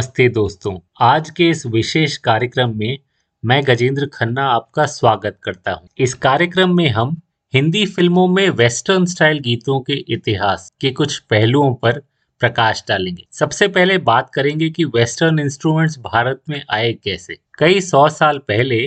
नमस्ते दोस्तों। आज के इस विशेष कार्यक्रम में मैं गजेंद्र खन्ना आपका स्वागत करता हूँ। इस कार्यक्रम में हम हिंदी फ़िल्मों में वेस्टर्न स्टाइल गीतों के इतिहास के कुछ पहलुओं पर प्रकाश डालेंगे। सबसे पहले बात करेंगे कि वेस्टर्न इंस्ट्रूमेंट्स भारत में आए कैसे। कई सौ साल पहले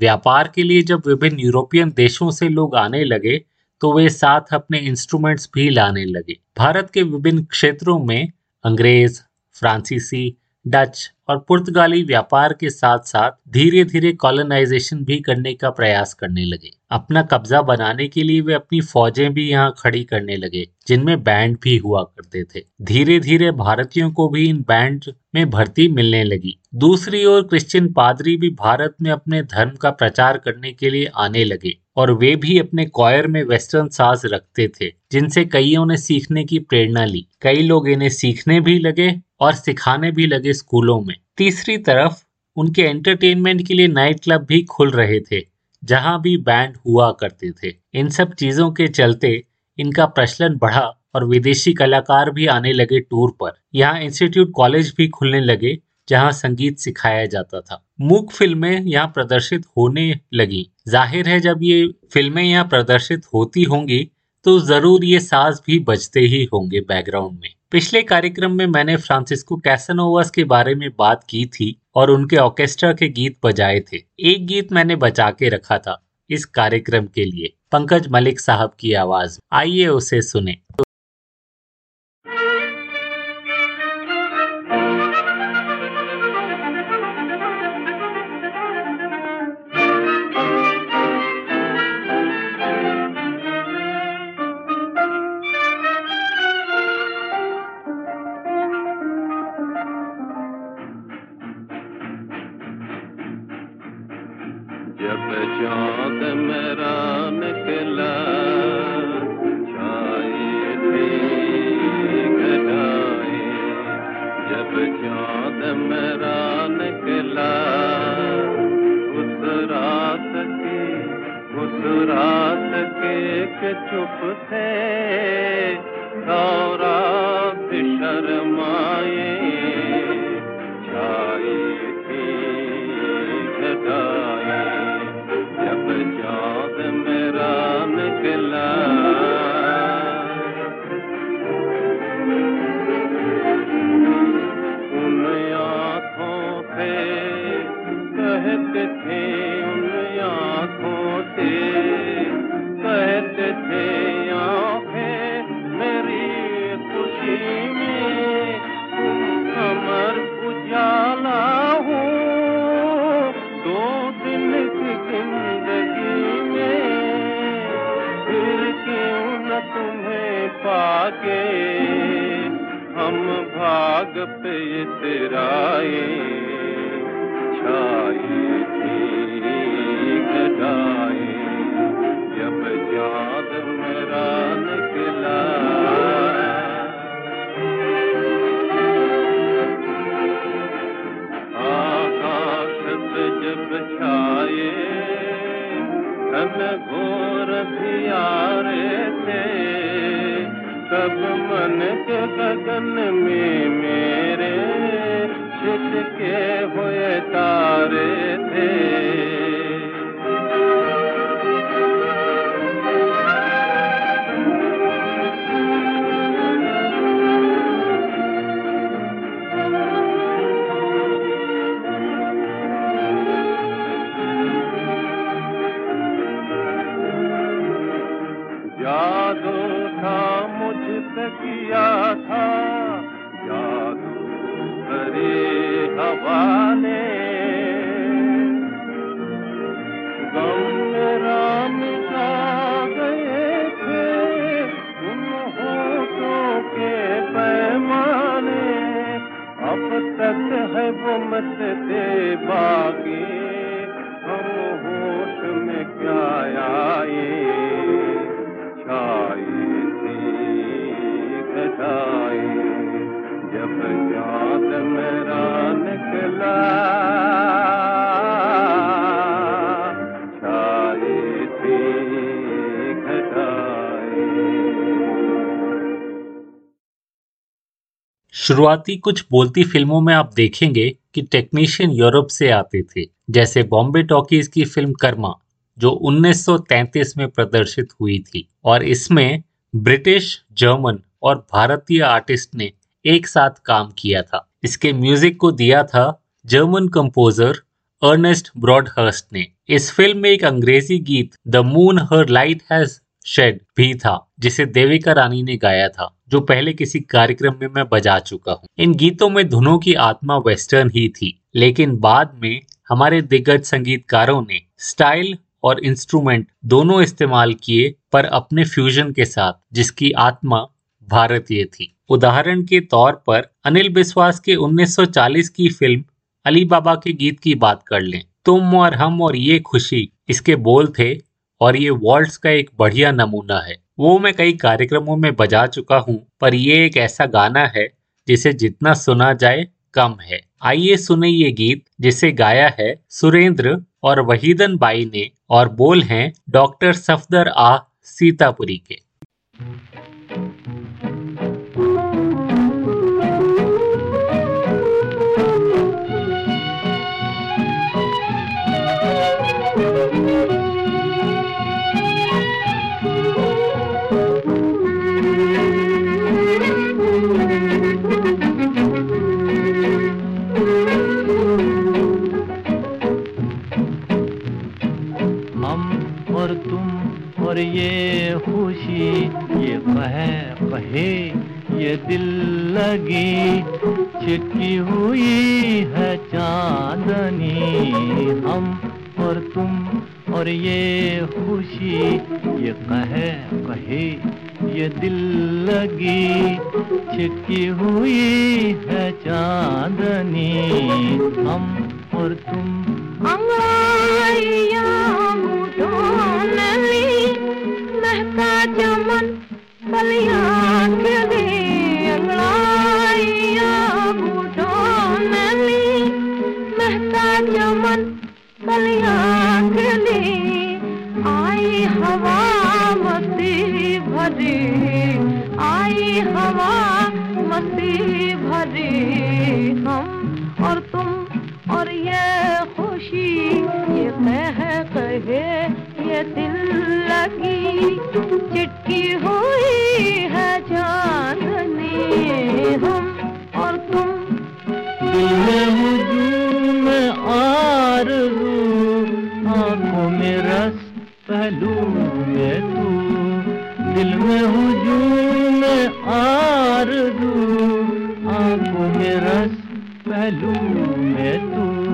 व्यापार के लिए जब विभिन्न यूरोपियन देशों से लोग आने लगे तो वे साथ अपने इंस्ट्रूमेंट्स भी लाने लगे। भारत के विभिन्न क्षेत्रों में अंग्रेज़, फ्रांसीसी डच और पुर्तगाली व्यापार के साथ साथ धीरे धीरे कॉलोनाइजेशन भी करने का प्रयास करने लगे। अपना कब्जा बनाने के लिए वे अपनी फौजें भी यहाँ खड़ी करने लगे, जिनमें बैंड भी हुआ करते थे। धीरे धीरे भारतीयों को भी इन बैंड में भर्ती मिलने लगी। दूसरी ओर क्रिश्चियन पादरी भी भारत में अपने धर्म का प्रचार करने के लिए आने लगे और वे भी अपने कॉयर में वेस्टर्न साज रखते थे, जिनसे कईयों ने सीखने की प्रेरणा ली। कई लोग इन्हें सीखने भी लगे और सिखाने भी लगे स्कूलों में। तीसरी तरफ़, उनके एंटरटेनमेंट के लिए नाइट क्लब भी खुल रहे थे, जहाँ भी बैंड हुआ करते थे। इन सब चीज़ों के चलते इनका प्रचलन बढ़ा और विदेशी कलाकार भी आने लगे टूर पर। यहाँ इंस्टीट्यूट कॉलेज भी खुलने लगे, जहाँ संगीत सिखाया जाता था। मूक फ़िल्में यहाँ प्रदर्शित होने लगी। ज़ाहिर है, जब ये फ़िल्में यहाँ प्रदर्शित होती होंगी तो ज़रूर ये साज भी बजते ही होंगे बैकग्राउंड में। पिछले कार्यक्रम में मैंने फ्रांसिस्को कैसनोवास के बारे में बात की थी और उनके ऑर्केस्ट्रा के गीत बजाए थे। एक गीत मैंने बचा के रखा था इस कार्यक्रम के लिए। पंकज मलिक साहब की आवाज़। आइए उसे सुने। लगन में मेरे छिटके हुए शुरुआती कुछ बोलती फ़िल्मों में आप देखेंगे कि टेक्नीशियन यूरोप से आते थे, जैसे बॉम्बे टॉकीज की फ़िल्म कर्मा, जो 1933 में प्रदर्शित हुई थी। और इसमें ब्रिटिश, जर्मन और भारतीय आर्टिस्ट ने एक साथ काम किया था। इसके म्यूज़िक को दिया था जर्मन कंपोजर अर्नेस्ट ब्रॉडहर्स्ट ने। इस फ़िल्म में एक अंग्रेज़ी गीत, the moon her light has shed भी था, जिसे देविका रानी ने गाया था। जो पहले किसी कार्यक्रम में मैं बजा चुका हूँ। इन गीतों में धुनों की आत्मा वेस्टर्न ही थी, लेकिन बाद में हमारे दिग्गज संगीतकारों ने स्टाइल और इंस्ट्रूमेंट दोनों इस्तेमाल किए पर अपने फ्यूजन के साथ, जिसकी आत्मा भारतीय थी। उदाहरण के तौर पर अनिल बिस्वास के 1940 की फ़िल्म अली बाबा के गीत की बात कर लें। तुम और हम और ये खुशी, इसके बोल थे, और ये वॉल्ट्स का एक बढ़िया नमूना है। वो मैं कई कार्यक्रमों में बजा चुका हूँ, पर ये एक ऐसा गाना है जिसे जितना सुना जाए कम है। आइए सुने ये गीत, जिसे गाया है सुरेंद्र और वहीदन बाई ने, और बोल हैं डॉक्टर सफदर आ सीतापुरी के। ये दिल लगी, छिटकी हुई है चांदनी। हम और तुम और ये खुशी, ये कहे कहे, ये दिल लगी, छिटकी हुई है चांदनी। हम और तुम। महका चमन कलिया खिली महका चमन आई हवा मस्ती भरी, आई हवा मस्ती भरी। हम और तुम और ये खुशी, ये कह कहे, ये दिल लगी। चिटकी हुई है चांदनी हम और तुम। दिल में आँखों में रस, पहलू में तू। दिल में हुजूम में आरज़ू आँखों में रस, पहलू में तू।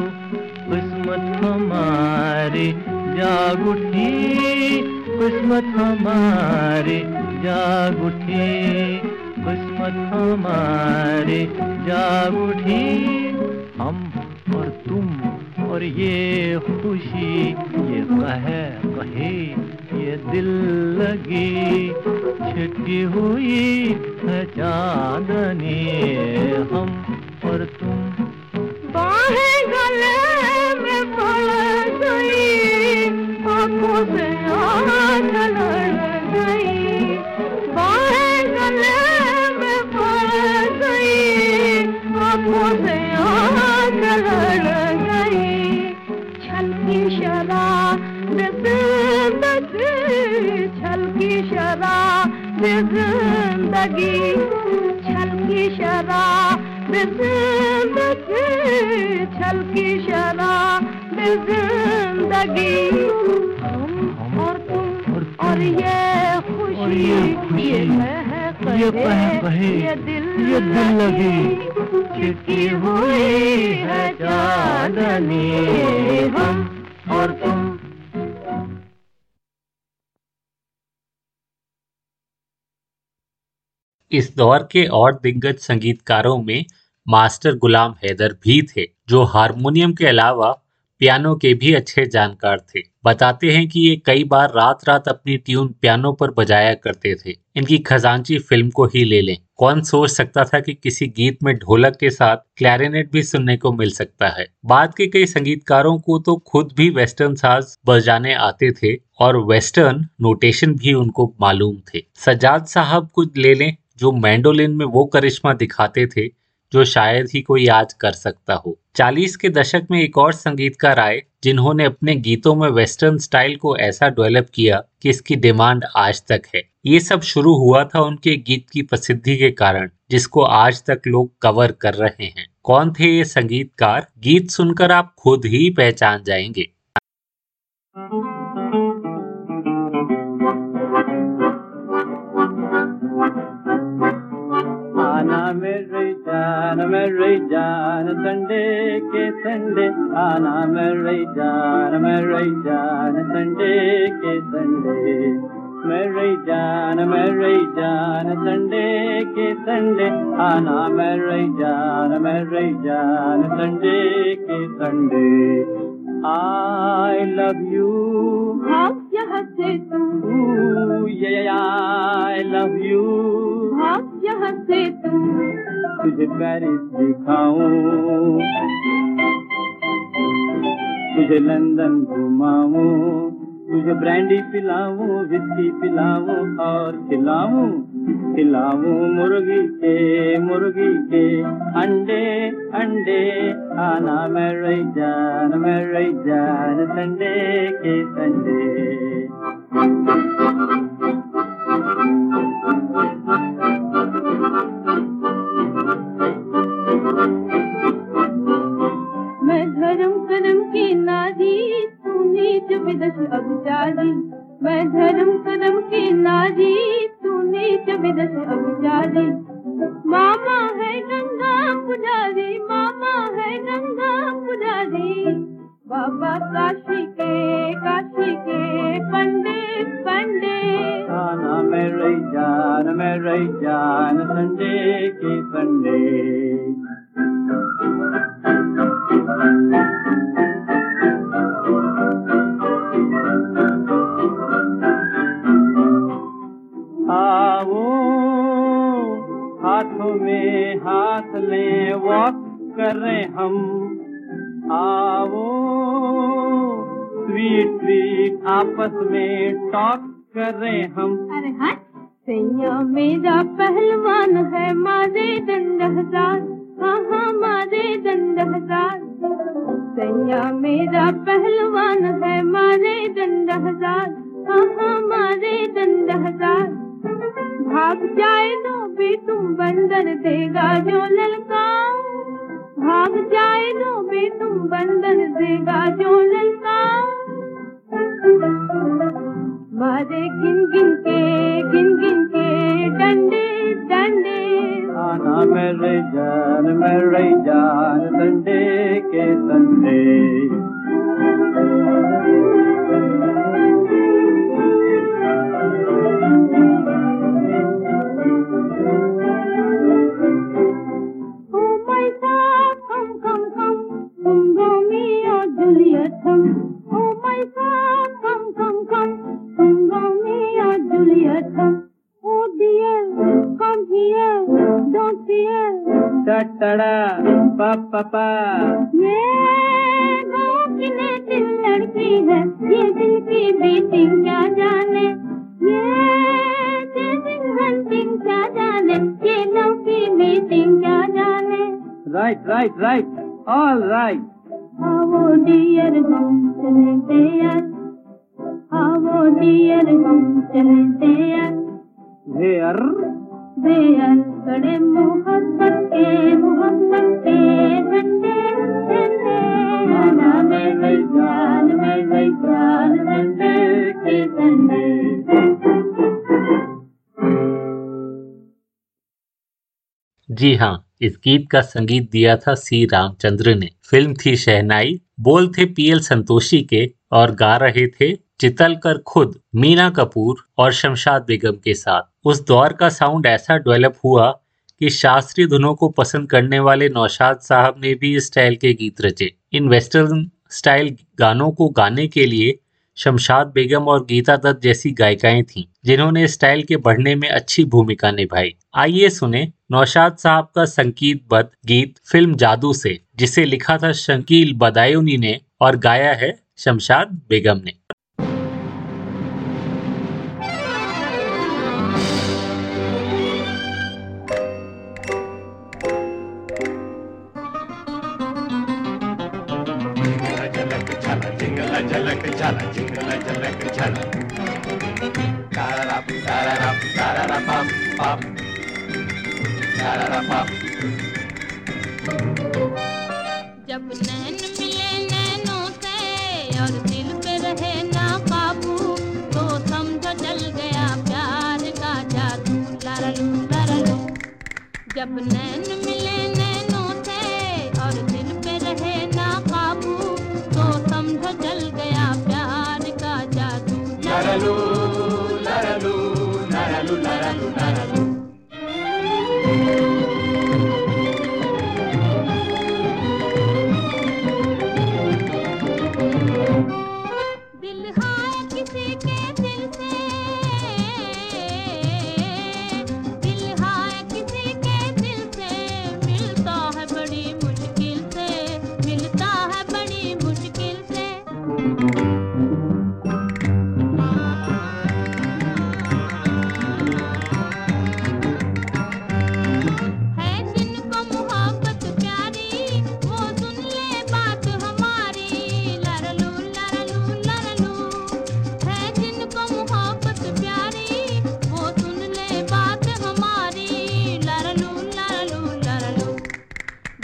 किस्मत हमारी जाग उठी। किस्मत हमारी जाग उठी। किस्मत हमारी जाग उठी। हम और तुम और ये खुशी, ये कहे कहे, ये दिल लगी। छिटकी हुई है चांदनी हम और तुम। गले में गई से गई। ज़िंदगी छलकी शराब ज़िंदगी छलकी शराब ज़िंदगी छल की शराब ज़िंदगी। हम और तुम और ये खुशी ये ये कह कहे ये दिल ये दिल लगी चिटकी हुई है चांदनी। हम और तुम? इस दौर के और दिग्गज संगीतकारों में मास्टर गुलाम हैदर भी थे, जो हारमोनियम के अलावा पियानो के भी अच्छे जानकार थे। बताते हैं कि ये कई बार रात रात अपनी ट्यून पियानो पर बजाया करते थे। इनकी खजांची फ़िल्म को ही ले लें। कौन सोच सकता था कि किसी गीत में ढोलक के साथ क्लैरिनेट भी सुनने को मिल सकता है? बाद के कई संगीतकारों को तो खुद भी वेस्टर्न साज बजाने आते थे और वेस्टर्न नोटेशन भी उनको मालूम थे। सजाद साहब को ले लें जो मैंडोलिन में वो करिश्मा दिखाते थे। जो शायद ही कोई आज कर सकता हो। चालीस के दशक में एक और संगीतकार आए, जिन्होंने अपने गीतों में वेस्टर्न स्टाइल को ऐसा डेवलप किया कि इसकी डिमांड आज तक है। ये सब शुरू हुआ था उनके गीत की प्रसिद्धि के कारण, जिसको आज तक लोग कवर कर रहे हैं। कौन थे ये संगीतकार? गीत सुनकर आप खुद ही पहचान जाएँगे। जान मेरी जान संडे के संडे आना मेरी जान मेरी जान संडे के संडे मेरी जान मेरी जान संडे के संडे आना मेरी जान मेरी जान संडे के Sunday I love you. How यहाँ से तू yeah, I love you. भाग यहाँ से तू तुझे पेरिस दिखाऊँ तुझे लंदन घुमाऊं तुझे ब्रांडी पिलाऊं विस्की पिलाऊं और खिलाऊं खिलाऊं मुर्गी के मुर्गी के अंडे अंडे आना मेरे जान मेरे जान संडे के संडे मैं धर्म करम की नारी तू नीच विदश अभिचारी मैं धर्म करम की नारी तू नीच विदश अभिचारी मामा है गंगा पुजारी, मामा है गंगा पुजारी। बाबा काशी के काशी के पंडित पंडित आना मेरे जान मेरे जान, संडे के संडे हाथों में हाथ लें, वॉक करें हम। आओ, स्वीट स्वीट, आपस में टॉक करें हम। अरे हट सैया मेरा पहलवान है, मारे दंड हज़ार हाँ हाँ मारे दंड हज़ार सैया मेरा पहलवान है, मारे दंड हज़ार हाँ हाँ मारे दंड हज़ार भाग जाए तो भी तुम बंदर देगा जो ललकाओ भाग जाए तो भी तुम बंदर देगा जो ललकाओ मारे गिन गिन के गिन गिन के, डंडे डंडे। आना मेरे जान मेरे जान संडे के Sunday come. Oh my God, come come come, come Romeo Juliet come. Oh dear, come here, don't fear. टटड़ा पापा ये गाँव की नेटिव लड़की है ये दिल की बीटिंग क्या जाने ये चेजिंग हंटिंग क्या जाने ये लव की मीटिंग क्या जाने right right right all right आओ डियर हम चलते आओ डियर हम चलते देयर बेयर कड़े मोहब्बत के मोहब्बत के झंडे झंडे। आना मेरे जान मेरे जान झंडे के झंडे। जी हाँ इस गीत का संगीत दिया था सी रामचंद्र ने। फ़िल्म थी शहनाई, बोल थे पीएल संतोषी के और गा रहे थे चितलकर खुद, मीना कपूर और शमशाद बेगम के साथ। उस दौर का साउंड ऐसा डेवलप हुआ कि शास्त्रीय धुनों को पसंद करने वाले नौशाद साहब ने भी इस स्टाइल के गीत रचे। इन वेस्टर्न स्टाइल गानों को गाने के लिए शमशाद बेगम और गीता दत्त जैसी गायिकाएँ थीं, जिन्होंने स्टाइल के बढ़ने में अच्छी भूमिका निभाई। आइए सुने नौशाद साहब का संगीत बद गीत फ़िल्म जादू से, जिसे लिखा था शंकील बदायूनी ने और गाया है शमशाद बेगम ने। जब नैन मिले नैनों से और दिल पे रहे ना काबू तो समझो चल गया प्यार का जादू। लरलू लरलू जब नैन मिले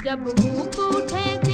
जब भूख उठे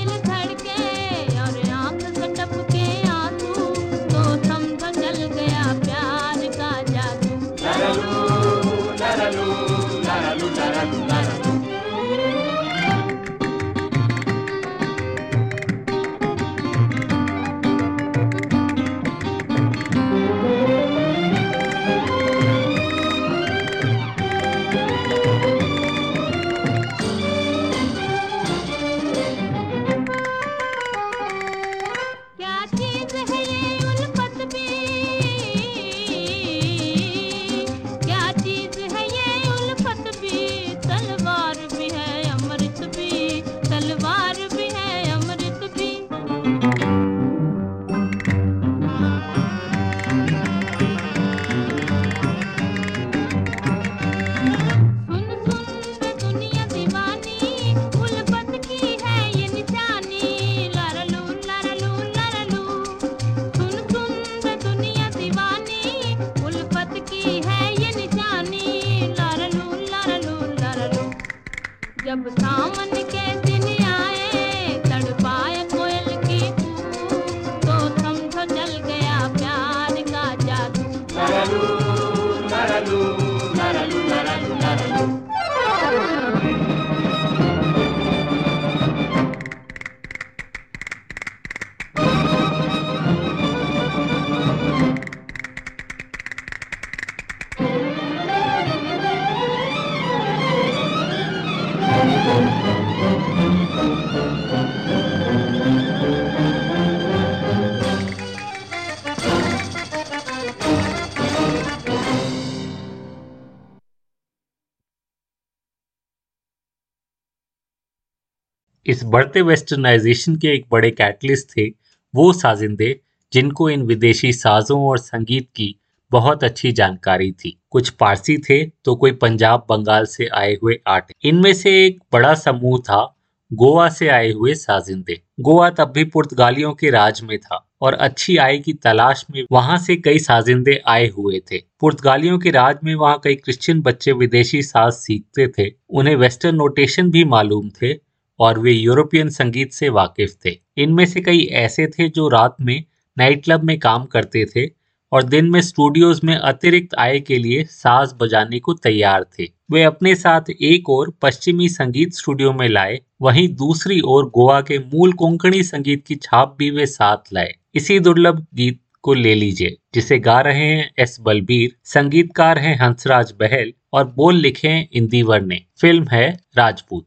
बढ़ते वेस्टर्नाइजेशन के एक बड़े कैटलिस्ट थे वो साजिंदे, जिनको इन विदेशी साजों और संगीत की बहुत अच्छी जानकारी थी। कुछ पारसी थे तो कोई पंजाब, बंगाल से आए हुए आर्ट। इनमें से एक बड़ा समूह था, गोवा से आए हुए साजिंदे। गोवा तब भी पुर्तगालियों के राज में था और अच्छी आय की तलाश में वहाँ से कई साजिंदे आए हुए थे। पुर्तगालियों के राज में वहाँ कई क्रिश्चियन बच्चे विदेशी साज सीखते थे। उन्हें वेस्टर्न नोटेशन भी मालूम थे और वे यूरोपियन संगीत से वाकिफ थे। इनमें से कई ऐसे थे जो रात में नाइट क्लब में काम करते थे और दिन में स्टूडियोज में अतिरिक्त आय के लिए साज बजाने को तैयार थे। वे अपने साथ एक और पश्चिमी संगीत स्टूडियो में लाए, वहीं दूसरी ओर गोवा के मूल कोंकणी संगीत की छाप भी वे साथ लाए। इसी दुर्लभ गीत को ले लीजिए, जिसे गा रहे हैं एस बलबीर, संगीतकार हैं हंसराज बहल और बोल लिखे हैं इंदिवर ने। फ़िल्म है राजपूत।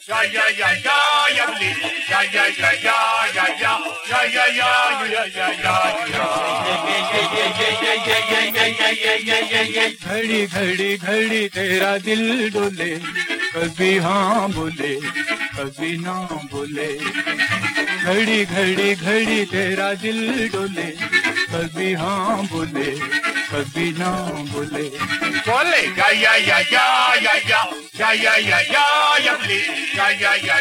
घड़ी घड़ी घड़ी तेरा दिल डोले कभी हाँ बोले कभी ना बोले घड़ी घड़ी घड़ी तेरा दिल डोले कभी हाँ बोले कभी ना बोले बोले या या या या या या या या या या या please या या या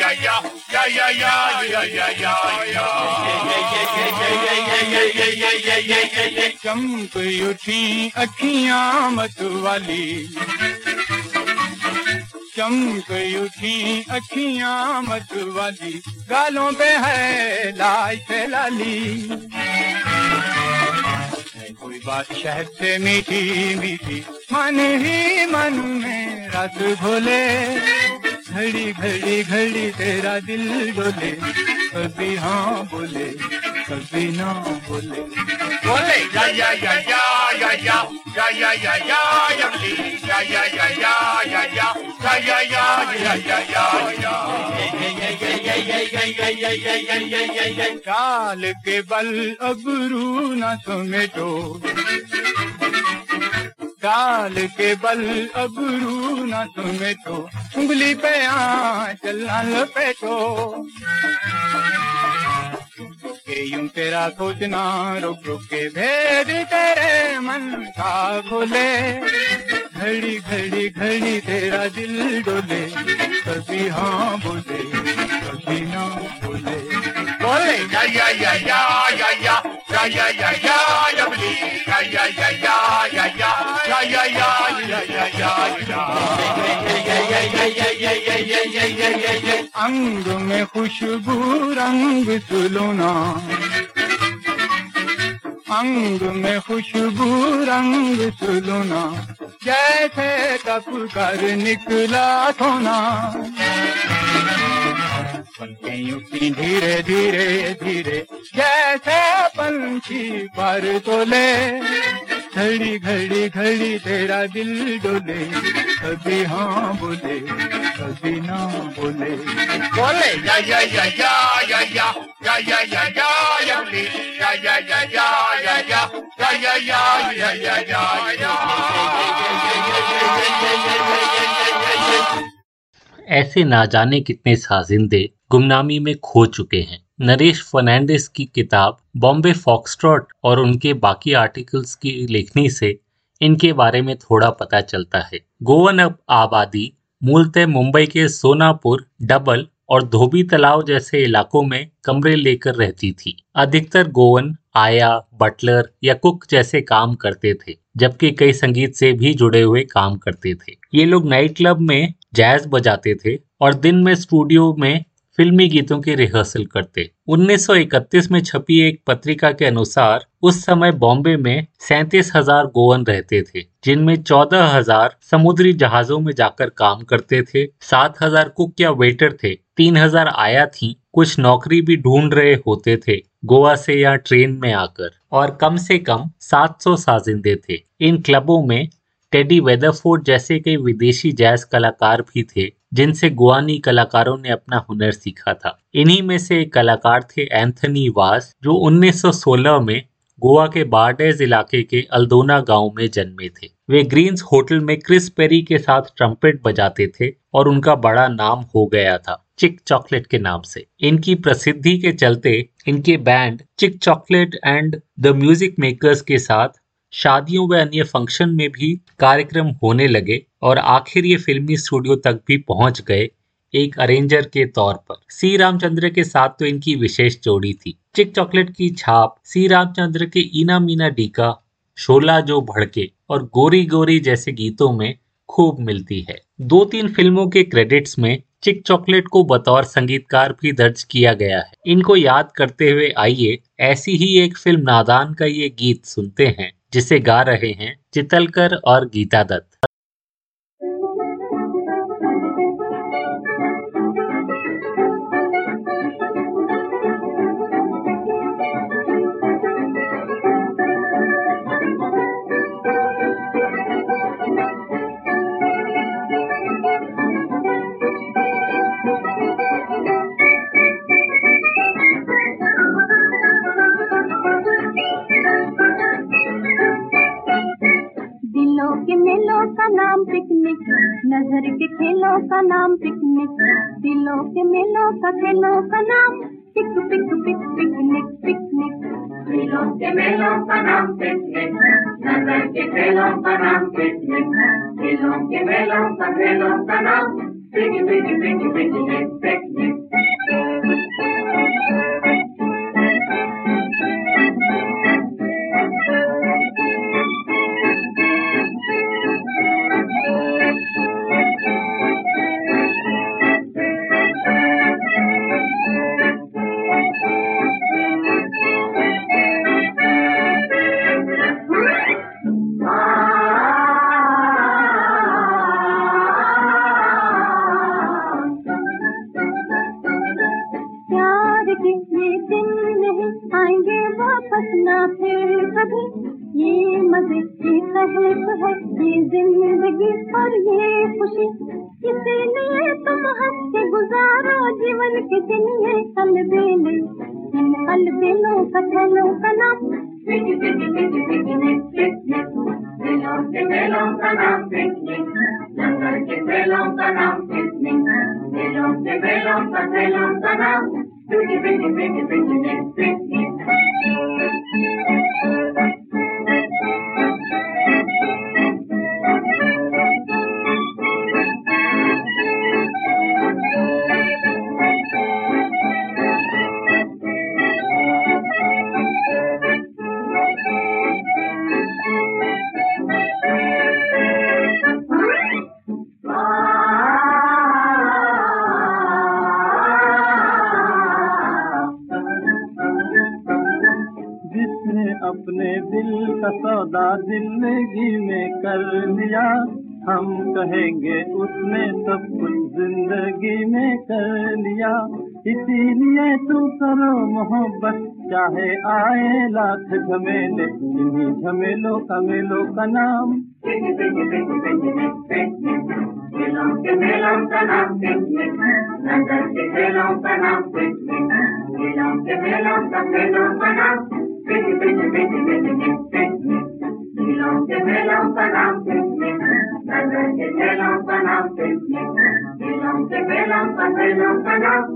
या या या या या या या या या चमक उठी अखियाँ मत वाली चमक उठी अखियाँ मत वाली गालों पे है लाली है कोई बात शहद से मीठी मीठी मन ही मन में रस भोले। घड़ी घड़ी घड़ी तेरा दिल डोले। कभी हाँ बोले, कभी ना बोले। बोले, या या या या। या या या या या या या please या या या या या या या या या या या या काल के बल अबरू न समेटो। काल के बल अबरू न समेटो। उंगली पे आ चलना लपेटो के यूँ तेरा सोचना रुक रुक के भेद तेरे मन का खोले घड़ी घड़ी घड़ी तेरा दिल डोले कभी हाँ बोले कभी ना बोले बोले या या या या या या या या या या please या या या या या या या या या या या अंग में खुशबू रंग सुलुना। अंग में खुशबू रंग सुलुना। जैसे तप कर निकला सोना। पलकें उठी धीरे धीरे धीरे जैसे पंछी पर तोले घड़ी घड़ी घड़ी तेरा दिल डोले कभी हाँ बोले कभी ना बोले बोले या या या या या या या या या या या please या या या या या या या या या या या या ऐसे ना जाने कितने साजिंदे गुमनामी में खो चुके हैं। नरेश फर्नांडिस की किताब, बॉम्बे फॉक्सट्रॉट और उनके बाकी आर्टिकल्स की लेखनी से इनके बारे में थोड़ा पता चलता है। गोवन अब आबादी, मूलतः मुंबई के सोनापुर, डबल और धोबी तालाब जैसे इलाकों में कमरे लेकर रहती थी। अधिकतर गोवन, आया, बटलर या कुक जैसे काम करते थे, जबकि कई संगीत से भी जुड़े हुए काम करते थे। ये लोग नाइट क्लब में जैज बजाते थे और दिन में स्टूडियो में फिल्मी गीतों की रिहर्सल करते। 1931 में छपी एक पत्रिका के अनुसार, उस समय बॉम्बे में सैतीस हज़ार गोवन रहते थे, जिनमें चौदह हज़ार समुद्री जहाजों में जाकर काम करते थे, सात हज़ार कुक या वेटर थे, तीन हज़ार आया थी, कुछ नौकरी भी ढूंढ रहे होते थे, गोवा से या ट्रेन में आकर, और कम से कम 700 साजिंदे थे। इन क्लबों में टेडी वेदरफोर्ड जैसे कई विदेशी जैज कलाकार भी थे जिनसे गुआनी कलाकारों ने अपना हुनर सीखा था। इन्हीं में से एक कलाकार थे एंथनी वास, जो 1916 में गोवा के बारडेज इलाके के अल्दोना गाँव में जन्मे थे। वे ग्रीन्स होटल में क्रिस पेरी के साथ ट्रम्पेट बजाते थे और उनका बड़ा नाम हो गया था चिक चॉकलेट के नाम से। इनकी प्रसिद्धि के चलते इनके band Chic Chocolate and the Music Makers के साथ शादियों व अन्य फ़ंक्शन में भी कार्यक्रम होने लगे और आखिर ये फिल्मी स्टूडियो तक भी पहुँच गए एक अरेंजर के तौर पर। सी रामचंद्र के साथ तो इनकी विशेष जोड़ी थी। चिक चॉकलेट की छाप सी रामचंद्र के इना मीना डीका, शोला जो भड़के और गोरी गोरी जैसे गीतों में खूब मिलती है। दो तीन फ़िल्मों के क्रेडिट्स में चिक चॉकलेट को बतौर संगीतकार भी दर्ज किया गया है। इनको याद करते हुए आइए, ऐसी ही एक फ़िल्म नादान का ये गीत सुनते हैं। जिसे गा रहे हैं चितलकर और गीता दत्त नज़र के खेलों का नाम पिकनिक दिलों के मेलों का खेलों का नाम pic pic pic picnic picnic दिलों के मेलों का नाम पिकनिक नज़र के खेलों का नाम पिकनिक दिलों के मेलों का खेलों का नाम pic pic pic picnic picnic ज़िंदगी में कर लिया, इसीलिए तू करो मोहब्बत। चाहे आए लाख झमेले, इन्हीं झमेलों का मेलों का नाम। खेलों के मेलों का नाम नज़र के खेलों का नाम खेलों के मेलों के मेलों का नाम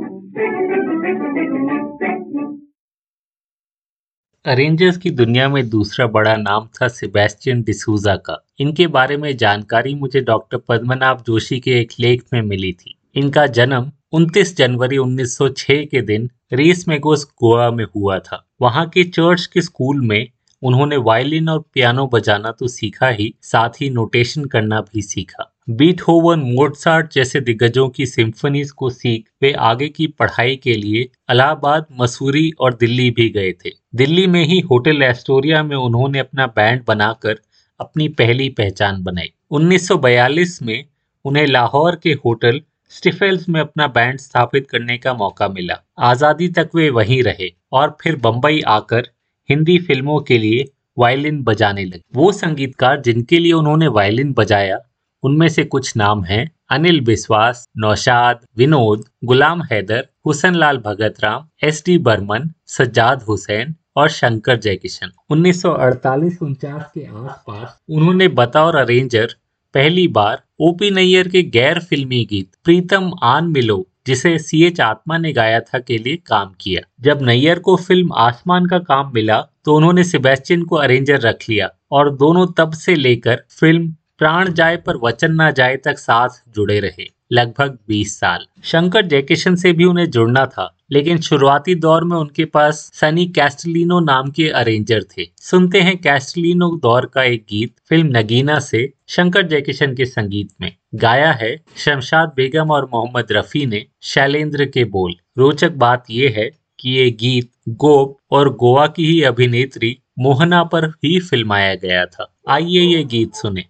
अरेंजर्स की दुनिया में दूसरा बड़ा नाम था सेबेस्टियन डिसूजा का। इनके बारे में जानकारी मुझे डॉक्टर पद्मनाभ जोशी के एक लेख में मिली थी। इनका जन्म 29 जनवरी 1906 के दिन रीस मेगोस गोवा में हुआ था। वहाँ के चर्च के स्कूल में उन्होंने वायलिन और पियानो बजाना तो सीखा ही, साथ ही नोटेशन करना भी सीखा। बीटहोवन मोटसार्ट जैसे दिग्गजों की सिम्फनीज को सीख, वे आगे की पढ़ाई के लिए अलाहाबाद, मसूरी और दिल्ली भी गए थे। दिल्ली में ही होटल एस्टोरिया में उन्होंने अपना बैंड बनाकर अपनी पहली पहचान बनाई। 1942 में उन्हें लाहौर के होटल स्टिफेल्स में अपना बैंड स्थापित करने का मौका मिला। आज़ादी तक वे वहीं रहे और फिर बम्बई आकर हिंदी फ़िल्मों के लिए वायलिन बजाने लगे। वो संगीतकार जिनके लिए उन्होंने वायलिन बजाया, उनमें से कुछ नाम हैं अनिल बिस्वास, नौशाद, विनोद, गुलाम हैदर हुसन लाल भगत राम एस डी बर्मन, सज्जाद हुसैन और शंकर जयकिशन। उन्नीस सौ के आसपास उन्होंने बतौर अरेंजर पहली बार ओपी नैयर के गैर फिल्मी गीत प्रीतम आन मिलो जिसे सी एच आत्मा ने गाया था के लिए काम किया। जब नैयर को फ़िल्म आसमान का काम मिला तो उन्होंने सेबेस्टियन को अरेंजर रख लिया और दोनों तब से लेकर फ़िल्म प्राण जाए पर वचन ना जाए तक साथ जुड़े रहे। लगभग 20 साल। शंकर जयकिशन से भी उन्हें जुड़ना था, लेकिन शुरुआती दौर में उनके पास सनी कैस्टलिनो नाम के अरेंजर थे। सुनते हैं कैस्टलिनो दौर का एक गीत, फ़िल्म नगीना से शंकर जयकिशन के संगीत में। गाया है शमशाद बेगम और मोहम्मद रफी ने शैलेंद्र के बोल। रोचक बात यह है कि ये गीत गोप और गोवा की ही अभिनेत्री मोहना पर ही फिल्माया गया था। आइए ये गीत सुने।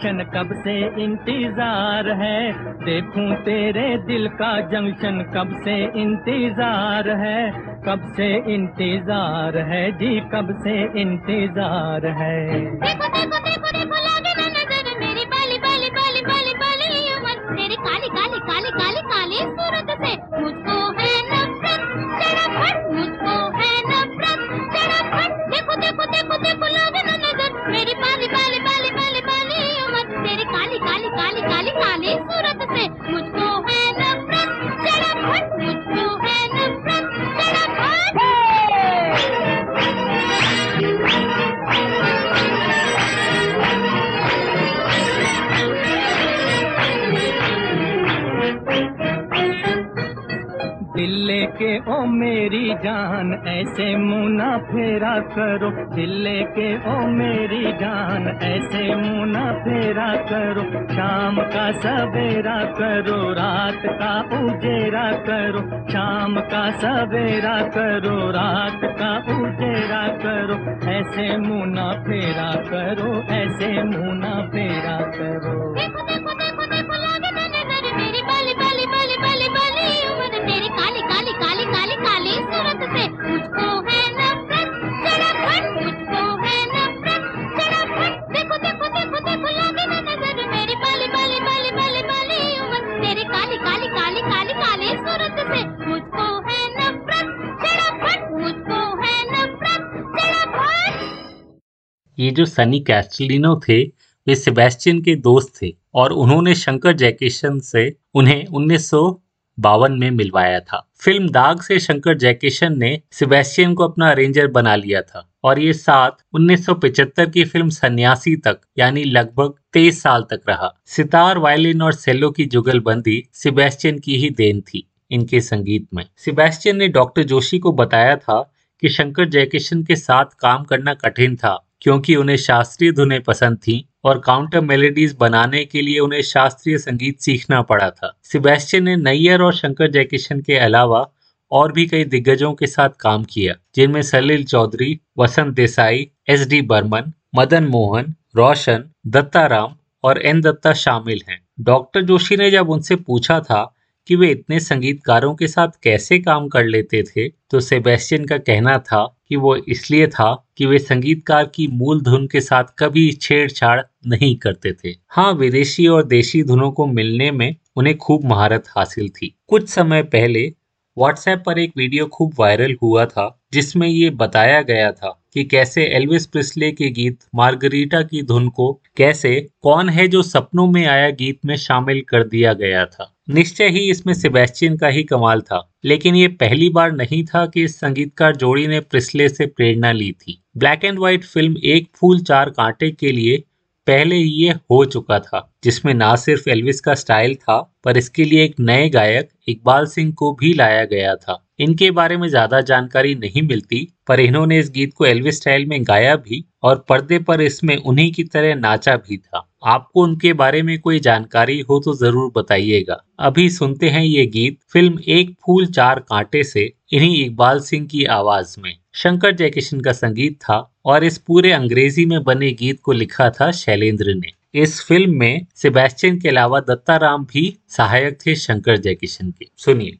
जंक्शन कब से इंतज़ार है? देखूँ तेरे दिल का जंक्शन कब से इंतज़ार है? कब से इंतज़ार है जी, कब से इंतज़ार है? ऐसे मुना फेरा करो, दिल लेके ओ मेरी जान। ऐसे मुना फेरा करो, शाम का सवेरा करो, रात का उजेरा करो, शाम का सवेरा करो, रात का उजेरा करो। ऐसे मुना फेरा करो, ऐसे मुना फेरा करो ये जो सनी कैस्टलिनो थे, वे सेबेस्टियन के दोस्त थे और उन्होंने शंकर जयकिशन से उन्हें उन्नीस बावन में मिलवाया था। फ़िल्म दाग से शंकर जयकिशन ने सेबेस्टियन को अपना अरेंजर बना लिया था और ये साथ 1975 की फ़िल्म सन्यासी तक, यानी लगभग 23 साल तक रहा। सितार, वायलिन और सेलो की जुगलबंदी सेबेस्टियन की ही देन थी इनके संगीत में। सेबेस्टियन ने डॉक्टर जोशी को बताया था कि शंकर जयकिशन के साथ काम करना कठिन था क्योंकि उन्हें शास्त्रीय धुनें पसंद थीं और काउंटर मेलोडीज बनाने के लिए उन्हें शास्त्रीय संगीत सीखना पड़ा था। सिबेस्टियन ने नैयर और शंकर जयकिशन के अलावा और भी कई दिग्गजों के साथ काम किया, जिनमें सलील चौधरी, वसंत देसाई, एस डी बर्मन, मदन मोहन, रोशन दत्ताराम और एन दत्ता शामिल हैं। डॉक्टर जोशी ने जब उनसे पूछा था कि वे इतने संगीतकारों के साथ कैसे काम कर लेते थे तो सेबेस्टियन का कहना था कि वो इसलिए था कि वे संगीतकार की मूल धुन के साथ कभी छेड़छाड़ नहीं करते थे। हाँ विदेशी और देशी धुनों को मिलने में उन्हें खूब महारत हासिल थी। कुछ समय पहले व्हाट्सएप पर एक वीडियो खूब वायरल हुआ था, जिसमें ये बताया गया था कि कैसे एल्विस प्रिस्ले के गीत मार्गरीटा की धुन को कैसे कौन है जो सपनों में आया गीत में शामिल कर दिया गया था। निश्चय ही इसमें सेबेस्टियन का ही कमाल था। लेकिन ये पहली बार नहीं था कि इस संगीतकार जोड़ी ने प्रिस्ले से प्रेरणा ली थी। ब्लैक एंड व्हाइट फ़िल्म एक फूल चार कांटे के लिए पहले ये हो चुका था, जिसमें ना सिर्फ़ एल्विस का स्टाइल था, पर इसके लिए एक नए गायक, इकबाल सिंह को भी लाया गया था। इनके बारे में ज़्यादा जानकारी नहीं मिलती, पर इन्होंने इस गीत को एल्विस स्टाइल में गाया भी, और पर्दे पर इसमें उन्हीं की तरह नाचा भी था। आपको उनके बारे में कोई जानकारी हो तो ज़रूर बताइएगा। अभी सुनते हैं ये गीत, फ़िल्म एक फूल चार कांटे से, इन्हीं इकबाल सिंह की आवाज़ में। शंकर जयकिशन का संगीत था और इस पूरे अंग्रेज़ी में बने गीत को लिखा था शैलेंद्र ने। इस फ़िल्म में सेबेस्टियन के अलावा दत्ताराम भी सहायक थे शंकर जयकिशन के। सुनिए।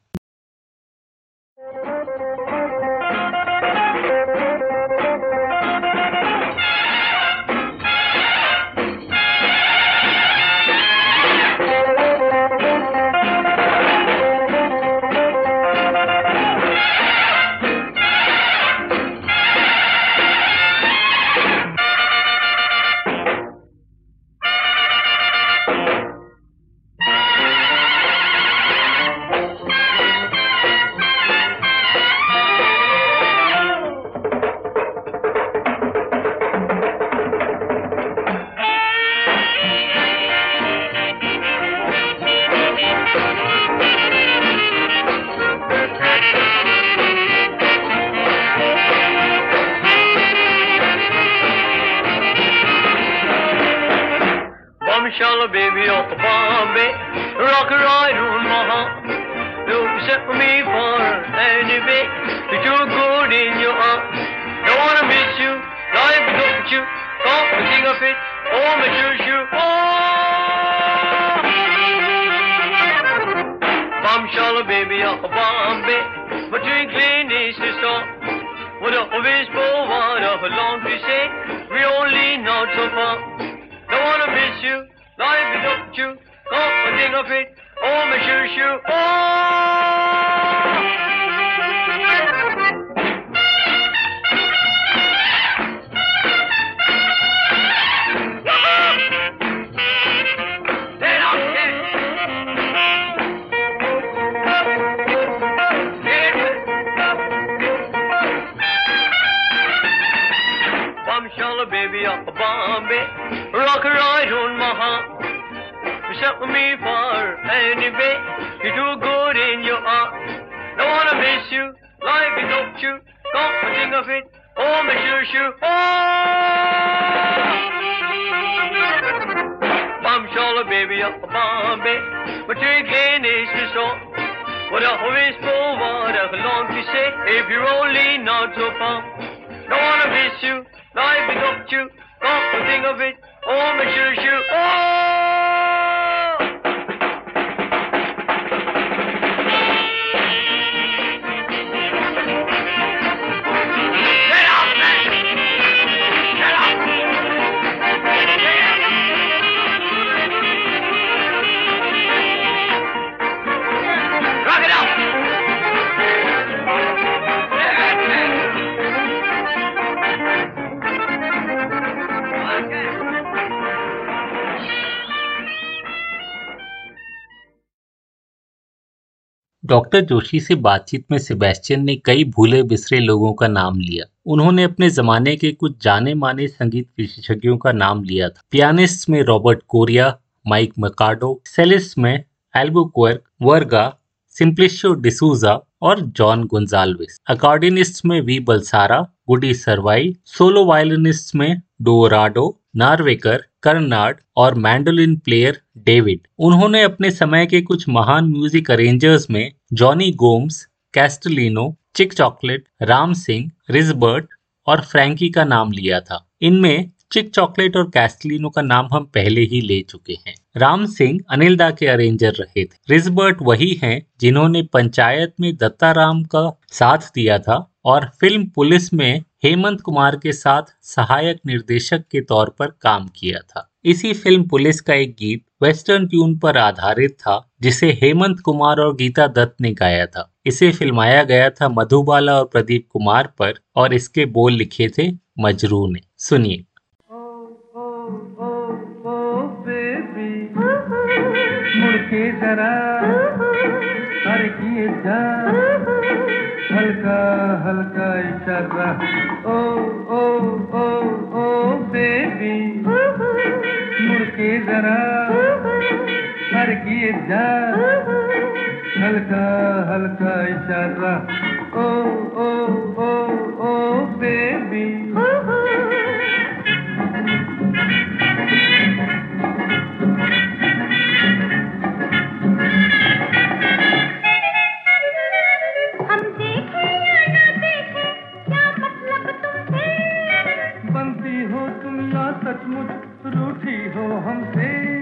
Bombshell, baby, off Bombay. Rock right on my heart. Don't set me for anyway. You're too good in your heart. Don't wanna miss you. Life without you. Can't think of it. Oh, my shoo. Oh. Bombshell, baby, off Bombay. My twinkling is the star. What a whisper, what a long to say. We only not so far. Don't wanna miss you, dans les bidocchio, comprenez nos fées, oh my shoe shoe, oh! Baby, up a Bombay, rock right on my heart. You me for anyway. You're too good in your art. Don't wanna miss you, life without you. Can't think of it. Oh, my shoo shoo. Oh! Bombshell, baby, up Bombay. But you again is the song. What a whisper, what a long to say. If you're only not so far. Don't wanna miss you, life without you. Can't think of it. Oh, my shoo shoo. Oh! Doctor Joshi से बातचीत में Sebastian ने कई भूले बिसरे लोगों का नाम लिया। उन्होंने अपने जमाने के कुछ जाने माने संगीत विशेषज्ञों का नाम लिया था। पियानिस्ट में Robert Correia, Mike Machado cellist में एल्बो क्वर्क वर्गा सिंप्लिशियो डिसूजा और जॉन गोंजाल्विस। अकॉर्डिनिस्ट में V Balsara Goody Servai, solo violinist में डोराडो, नार्वेकर कर्नाड और मैंडोलिन प्लेयर डेविड उन्होंने अपने समय के कुछ महान म्यूज़िक अरेंजर्स में Johnny Gomes Castelino Chic Chocolate Ram Singh रिजबर्ट और फ्रैंकी का नाम लिया था। इनमें चिक चॉकलेट और कैस्टलिनो का नाम हम पहले ही ले चुके हैं। राम सिंह अनिल दा के अरेंजर रहे थे। रिजबर्ट वही हैं जिन्होंने पंचायत में दत्ता राम का साथ दिया था और फ़िल्म पुलिस में हेमंत कुमार के साथ सहायक निर्देशक के तौर पर काम किया था। इसी फ़िल्म पुलिस का एक गीत वेस्टर्न ट्यून पर आधारित था, जिसे हेमंत कुमार और गीता दत्त ने गाया था। इसे फिल्माया गया था मधुबाला और प्रदीप कुमार पर, और इसके बोल लिखे थे मजरू ने। सुनिए। मुड़ के हल्का इशारा। ओ ओ ओ ओ, बेबी, मुड़के जरा हर किए जा हल्का हल्का इशारा। ओ ओ ओ ओ, बेबी रूठी हो हमसे।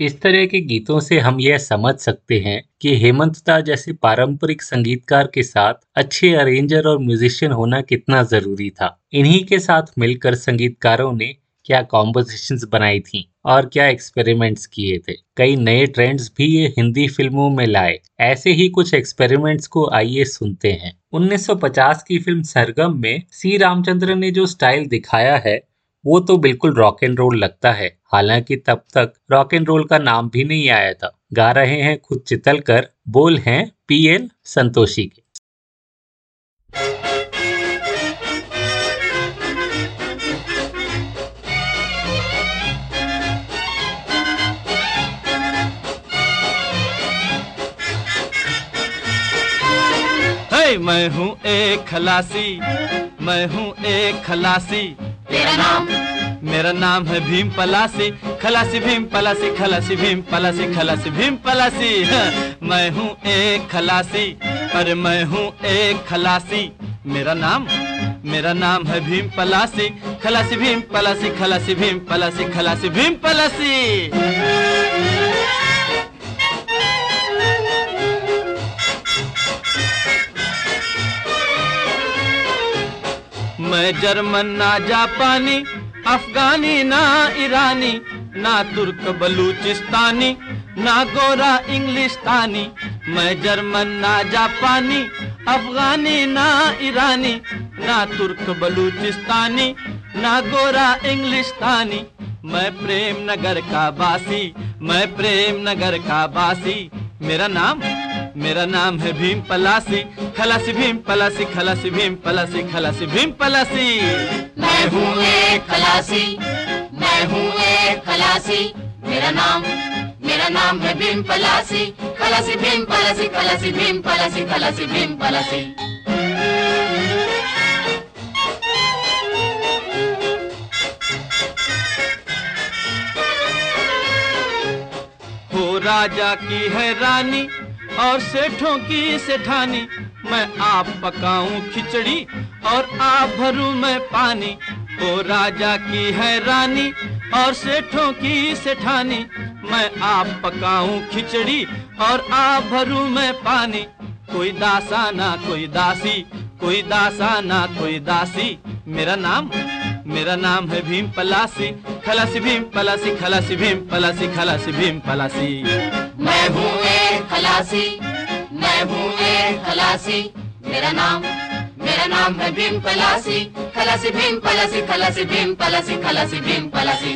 इस तरह के गीतों से हम यह समझ सकते हैं कि हेमंतदा जैसे पारंपरिक संगीतकार के साथ अच्छे अरेंजर और म्यूजिशियन होना कितना ज़रूरी था। इन्हीं के साथ मिलकर संगीतकारों ने क्या कॉम्पोजिशंस बनाई थी और क्या एक्सपेरिमेंट्स किए थे। कई नए ट्रेंड्स भी ये हिंदी फ़िल्मों में लाए। ऐसे ही कुछ एक्सपेरिमेंट्स को आइए सुनते हैं। 1950 की फ़िल्म सरगम में सी रामचंद्र ने जो स्टाइल दिखाया है वो तो बिल्कुल रॉक एंड रोल लगता है। हालाँकि तब तक रॉक एंड रोल का नाम भी नहीं आया था। गा रहे हैं खुद चितल कर बोल हैं पीएल संतोषी के। मैं हूँ एक खलासी मैं हूँ एक खलासी। तेरा नाम? मेरा नाम है भीम पलासी खलासी भीम पलासी खलासी भीम पलासी खलासी भीम पलासी। मैं हूँ एक खलासी अरे मैं हूँ एक खलासी। मेरा नाम? मेरा नाम है भीम पलासी खलासी भीम पलासी खलासी भीम पलासी खलासी भीम पलासी। मैं जर्मन, ना जापानी, अफगानी, ना ईरानी, ना तुर्क, बलूचिस्तानी, ना गोरा, इंग्लिस्तानी। मैं जर्मन, ना जापानी, अफगानी, ना ईरानी, ना तुर्क, बलूचिस्तानी, ना गोरा, इंग्लिस्तानी। मैं प्रेम नगर का बासी मैं प्रेम नगर का बासी मेरा नाम मेरा नाम है भीम पलासी। खलासी भीम पलासी, खलासी भीम पलासी, खलासी भीम पलासी। मैं हूँ एक खलासी, मैं हूँ एक खलासी। मेरा नाम मेरा नाम है भीम पलासी। खलासी भीम पलासी, खलासी भीम पलासी, खलासी भीम पलासी। राजा की है रानी और सेठों की सेठानी। मैं आप पकाऊं खिचड़ी और आप भरूं मैं पानी। ओ राजा की है रानी और सेठों की सेठानी। मैं आप पकाऊं खिचड़ी और आप भरूं मैं पानी। कोई दासा ना कोई दासी, कोई दासा ना कोई दासी। मेरा नाम मेरा नाम है भीम पलासी खलासी भीम पलासी खलासी भीम पलासी खलासी भीम पलासी। मैं हूँ खलासी मैं हूँ खलासी। मेरा नाम मेरा नाम है भीम पलासी खलासी भीम पलासी खलासी भीम पलासी खलासी भीम पलासी।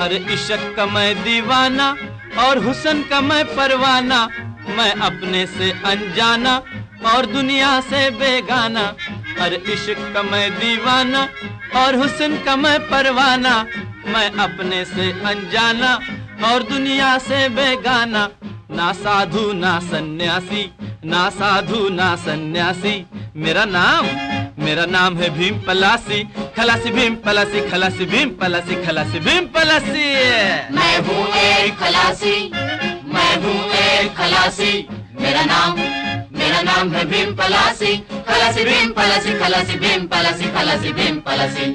अरे इशक का मैं दीवाना और हुसन का मैं परवाना, मैं अपने से अनजाना और दुनिया से बेगाना। अरे इश्क का मैं दीवाना और हुसन का मैं परवाना, मैं अपने से अनजाना और दुनिया से बेगाना। ना साधु, ना सन्यासी, ना साधु, ना सन्यासी, मेरा नाम मेरा नाम है भीम पलासी। खलासी भीम पलासी खलासी भीम पलासी खलासी भीम पलासी। मैं हूँ एक खलासी मैं हूँ एक खलासी। मेरा नाम मेरा नाम है भीम पलासी। खलासी भीम पलासी खलासी भीम पलासी खलासी भीम पलासी।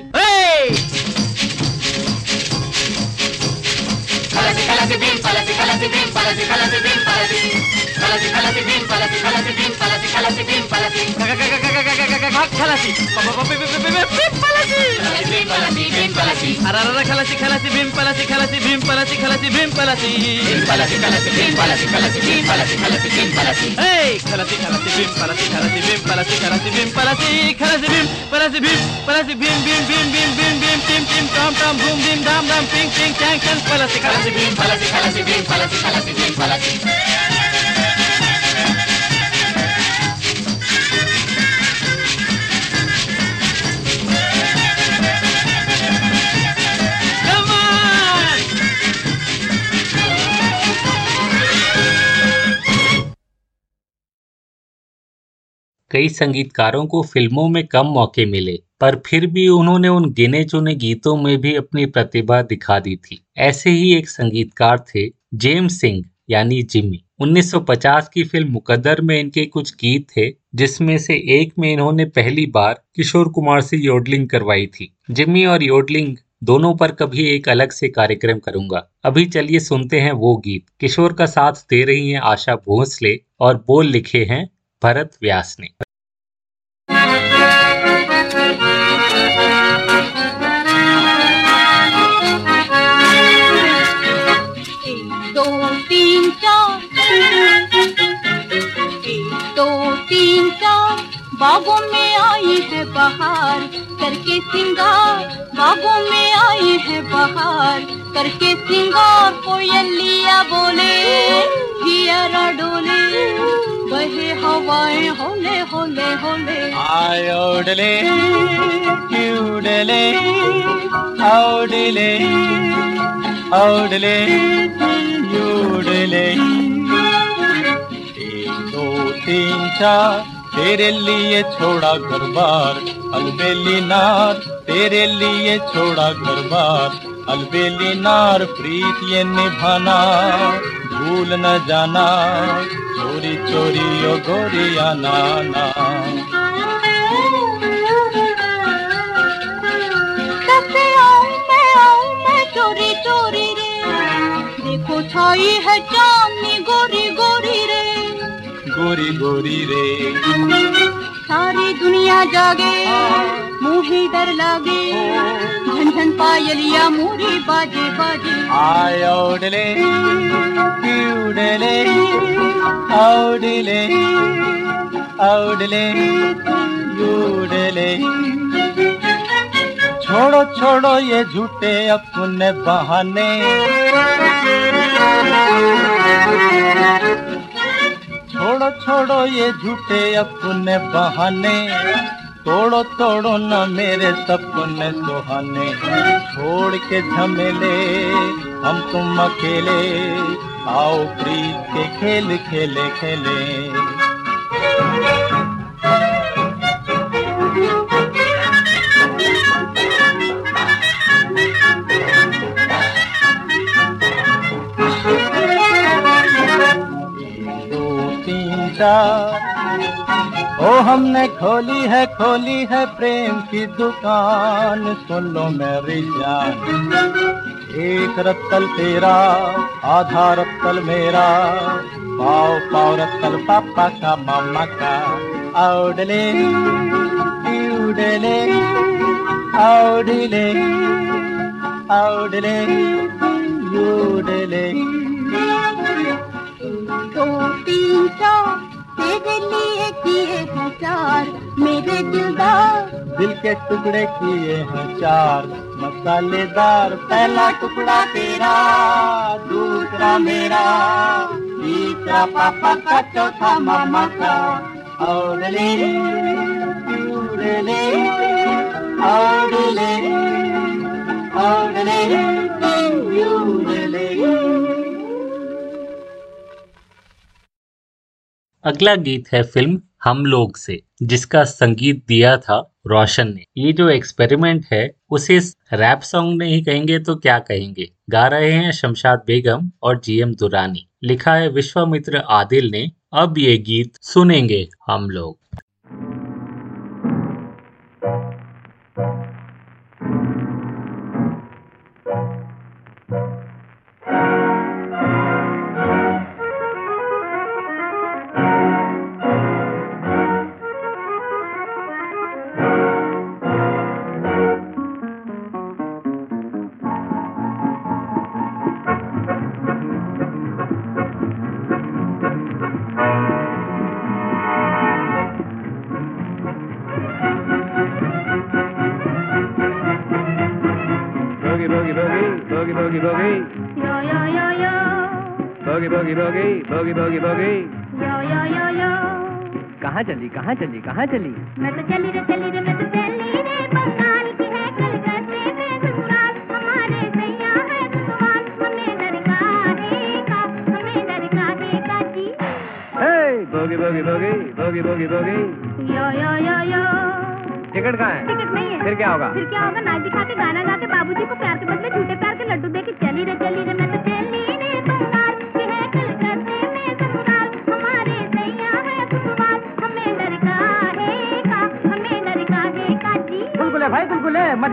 खलासी खलासी भीम पलासी खलासी भीम पलासी खलासी भीम पलासी। खलासी खलासी भीम पलासी खलासी भीम पलासी खलासी भीम पलासी खलासी भीम पलासी खलासी भीम पलासी भीम पलासी अरे खलासी खलासी भीम पलासी खलासी भीम पलासी खलासी भीम पलासी भीम पलासी खलासी भीम पलासी खलासी भीम पलासी खलासी भीम पलासी Hey, खलासी खलासी भीम पलासी खलासी भीम पलासी खलासी भीम पलासी खलासी भीम पलासी भीम पलासी भीम भीम भीम भीम भीम भीम टिम टिम टॉम टॉम भूम भीम धाम धाम पिंग पिंग चैंग चैंग पलासी कई संगीतकारों को फ़िल्मों में कम मौके मिले, पर फिर भी उन्होंने उन गिने चुने गीतों में भी अपनी प्रतिभा दिखा दी थी। ऐसे ही एक संगीतकार थे, जेम्स सिंह, यानी जिमी 1950 की फ़िल्म मुकद्दर में इनके कुछ गीत थे, जिसमें से एक में इन्होंने पहली बार किशोर कुमार से योडलिंग करवाई थी। जिमी और योडलिंग दोनों पर कभी एक अलग से कार्यक्रम करूँगा। अभी चलिए सुनते हैं वो गीत। किशोर का साथ दे रही हैं आशा भोसले और बोल लिखे हैं भरत व्यास ने दो, तीन बागों में आई है बहार, करके सिंगार। बागों में आई है बहार, करके सिंगार। कोयलिया बोले हियरा डोले बहे हवाएँ, होले होले होले। आयोडले क्यूडले औडले औडले यूडले एक, दो, तीन, चार, तेरे लिए छोड़ा घर बार। अलबेली नार, तेरे लिए छोड़ा घर बार। अलबेली नार प्रीत ये निभाना भूल न जाना चोरी चोरी ओ गोरिया नाना कैसे आऊँ मैं आऊँ मैं चोरी चोरी रे? देखो छाई है चांदनी गोरी गोरी रे। गोरी गोरी रे। सारी दुनिया जागे। मुझे डर लागे। झन झन पायलिया मोरी बाजे बाजे। आय ओडले उडले औडले औडले उडले छोड़ो छोड़ो ये झूठे अपने बहाने। छोड़ो छोड़ो ये झूठे अपने बहाने। तोड़ो तोड़ो न मेरे सपने सुहाने। छोड़ के झमेले, हम तुम अकेले। आओ प्रीत के खेल, खेले खेले। तीन चार ओ, हमने खोली है खोली है प्रेम की दुकान। सुन लो मेरी जान। एक रत्तल तेरा, आधा रत्तल मेरा। पाव पाव रत्तल पापा का, मामा का। औडले उडले औडले औडले उडले दो तीन चार तेरे लिए किए हैं मेरे दिलदार। दिल के टुकड़े किए हैं चार। मसालेदार पहला टुकड़ा तेरा, दूसरा मेरा। तीसरा पापा का, चौथा मामा का। और ले ले, और ले और ले ले। अगला गीत है फ़िल्म हम लोग से, जिसका संगीत दिया था रोशन ने। ये जो एक्सपेरिमेंट है, उसे रैप सॉन्ग नहीं कहेंगे तो क्या कहेंगे? गा रहे हैं शमशाद बेगम और जीएम दुरानी। लिखा है विश्वामित्र आदिल ने। अब ये गीत सुनेंगे हम लोग। Boogie, boogie, boogie. या या या या। कहाँ चली कहाँ चली कहाँ चली? मैं तो चली रे चली रे मैं तो चली रे। बंगाल की है कलकत्ते में हमारे सैया है हमें का हमें का जी। boogie. या या या या। टिकट कहाँ है? टिकट नहीं है। फिर क्या होगा? फिर क्या होगा? नाच दिखा के गाना गाते बाबूजी को प्यार के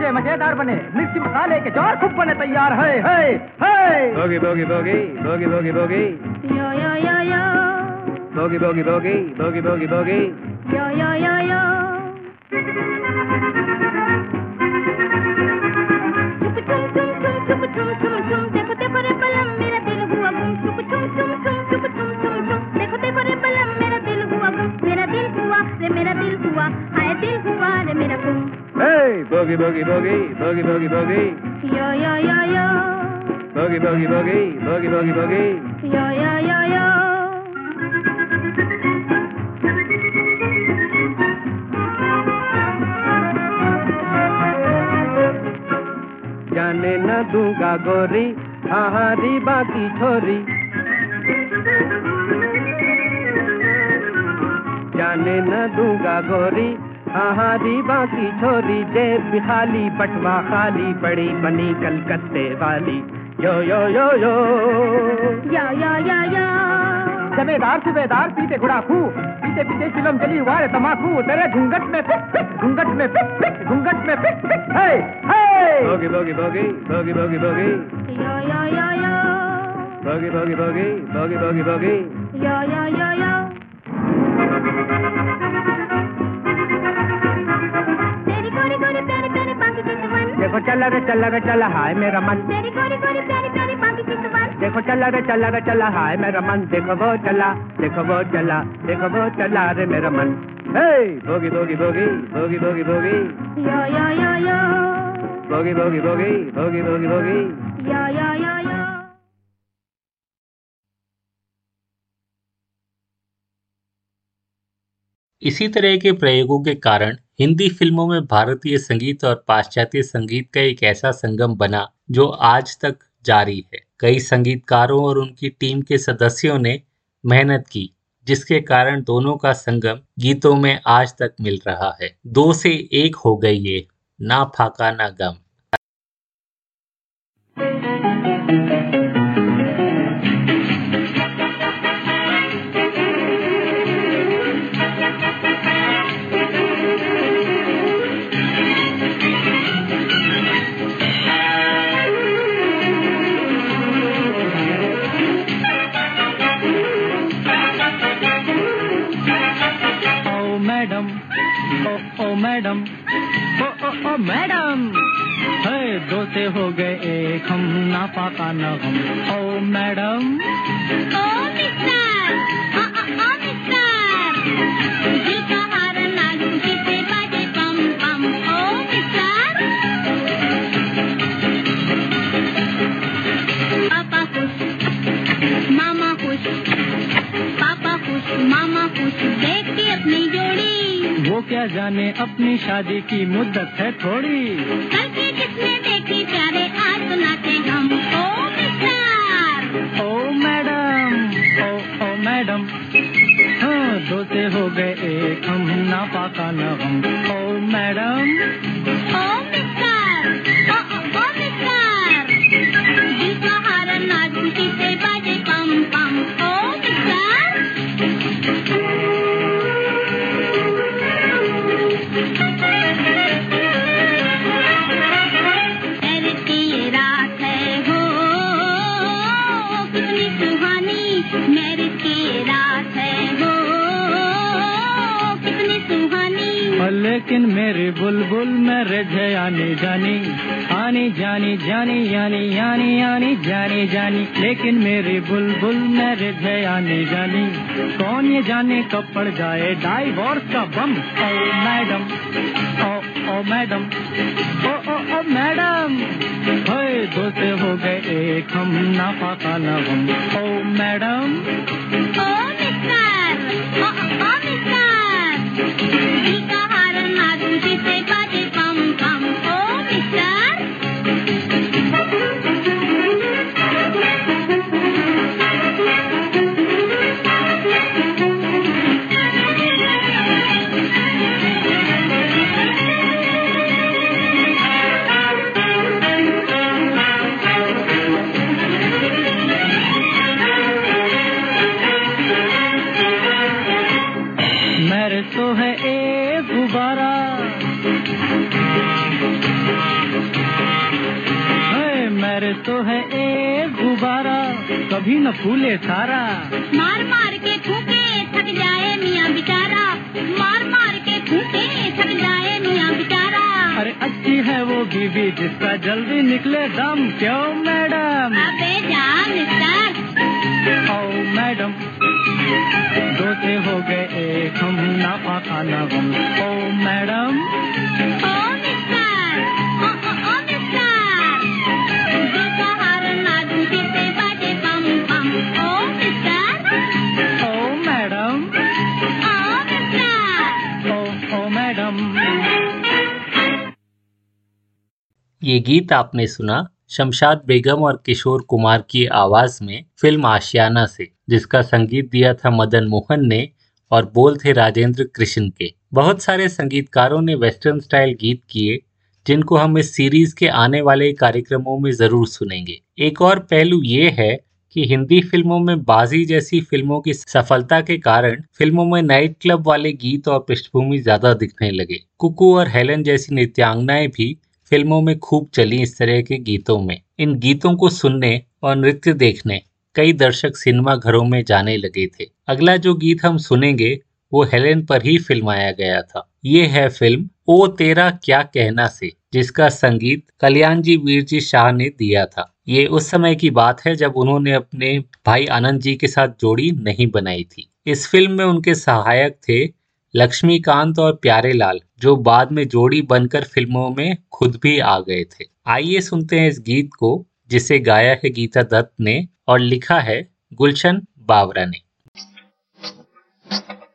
बने मज़ेदार बने मिर्ची मसाले के ज़ोर खूब बने तैयार है है भोगी भोगी भोगी भोगी भोगी भोगी। यो यो यो भोगी भोगी भोगी भोगी भोगी boogie, boogie, boogie, boogie, boogie, boogie. या या या या Boogie, boogie, boogie, boogie, boogie, boogie. या या या या जाने न दूँगा गोरी हाहारी बाकी छोरी जाने न दूँगा गोरी हाहारी बाकी छोरी जेब भी खाली बटवा खाली पड़ी बनी कलकत्ते वाली। यो यो यो यो। या या या या। जमेदार सुबेदार पीते गुड़ाखू पीते पीते चिलम जली वारे तमाकू। तेरे घूंघट में फिक फिक घूंघट में फिक फिक घूंघट में फिक फिक है है बोगी बोगी बोगी बोगी बोगी बोगी या या या या। बोगी बोगी बोगी बोगी बोगी बोगी या या या या। देखो चला रे चला रे चला हाय मेरा मन। मेरी गोरी गोरी प्यारी प्यारी बाकी की ज़ुबान देखो चला रे चला रे चला हाय मेरा मन। देखो वो चला देखो वो चला देखो वो चला रे मेरा मन। हे bogie bogie bogie bogie bogie bogie यो यो यो यो bogie bogie bogie bogie bogie bogie यो यो यो यो इसी तरह के प्रयोगों के कारण हिंदी फ़िल्मों में भारतीय संगीत और पाश्चात्य संगीत का एक ऐसा संगम बना जो आज तक जारी है। कई संगीतकारों और उनकी टीम के सदस्यों ने मेहनत की, जिसके कारण दोनों का संगम गीतों में आज तक मिल रहा है। दो से एक हो गई ये, ना फाका ना गम। मैडम ओ ओ मैडम ओ ओ ओ मैडम है दो से हो गए एक, हम ना पाका न हम। ओ मैडम ओ, मिस्टर. ओ ओ मिस्टर. मामा खुश, पापा खुश, मामा खुश वो क्या जाने अपनी शादी की मुद्दत है थोड़ी। कल के किसने देखी प्यारे आज सुनाते हम? Oh mister. Oh madam oh oh madam. हाँ दो से हो गए एक हम ना पाका न हम ओ मैडम। लेकिन मेरी बुलबुल में रजे आनी जानी, आने जानी जानी, यानी यानी यानी, जानी जानी। लेकिन मेरी बुलबुल में रजे आनी जानी। कौन ये जाने कब पड़ जाए? डाइवोर्स का बम। ओ मैडम ओ ओ मैडम ओ ओ ओ मैडम होए दो से हो गए एक हम ना पाका ना हम। ओ मैडम तो है एक गुब्बारा कभी न फूले सारा। मार मार के फूके थक जाए मियाँ बेचारा। मार मार के फूके थक जाए मियाँ बेचारा। अरे अच्छी है वो बीवी जिसका जल्दी निकले दम। क्यों मैडम? अबे ओ मैडम दो से हो गए एक हम ना पाका ना हम ओ मैडम ये गीत आपने सुना शमशाद बेगम और किशोर कुमार की आवाज़ में फ़िल्म आशियाना से, जिसका संगीत दिया था मदन मोहन ने और बोल थे राजेंद्र कृष्ण के। बहुत सारे संगीतकारों ने वेस्टर्न स्टाइल गीत किए, जिनको हम इस सीरीज़ के आने वाले कार्यक्रमों में ज़रूर सुनेंगे। एक और पहलू ये है कि हिंदी फ़िल्मों में बाजी जैसी फ़िल्मों की सफलता के कारण फ़िल्मों में नाइट क्लब वाले गीत और पृष्ठभूमि ज़्यादा दिखने लगे। कुकू और हेलन जैसी नृत्यांगनाएँ भी फ़िल्मों में खूब चली इस तरह के गीतों में। इन गीतों को सुनने और नृत्य देखने कई दर्शक सिनेमा घरों में जाने लगे थे। अगला जो गीत हम सुनेंगे, वो हेलेन पर ही फिल्माया गया था। ये है फ़िल्म ओ तेरा क्या कहना से, जिसका संगीत कल्याण जी वीर जी शाह ने दिया था। ये उस समय की बात है जब उन्होंने अपने भाई आनंद जी के साथ जोड़ी नहीं बनाई थी। इस फ़िल्म में उनके सहायक थे लक्ष्मीकांत और प्यारे लाल जो बाद में जोड़ी बनकर फ़िल्मों में खुद भी आ गए थे। आइए सुनते हैं इस गीत को, जिसे गाया है गीता दत्त ने और लिखा है गुलशन बावरा ने। क्या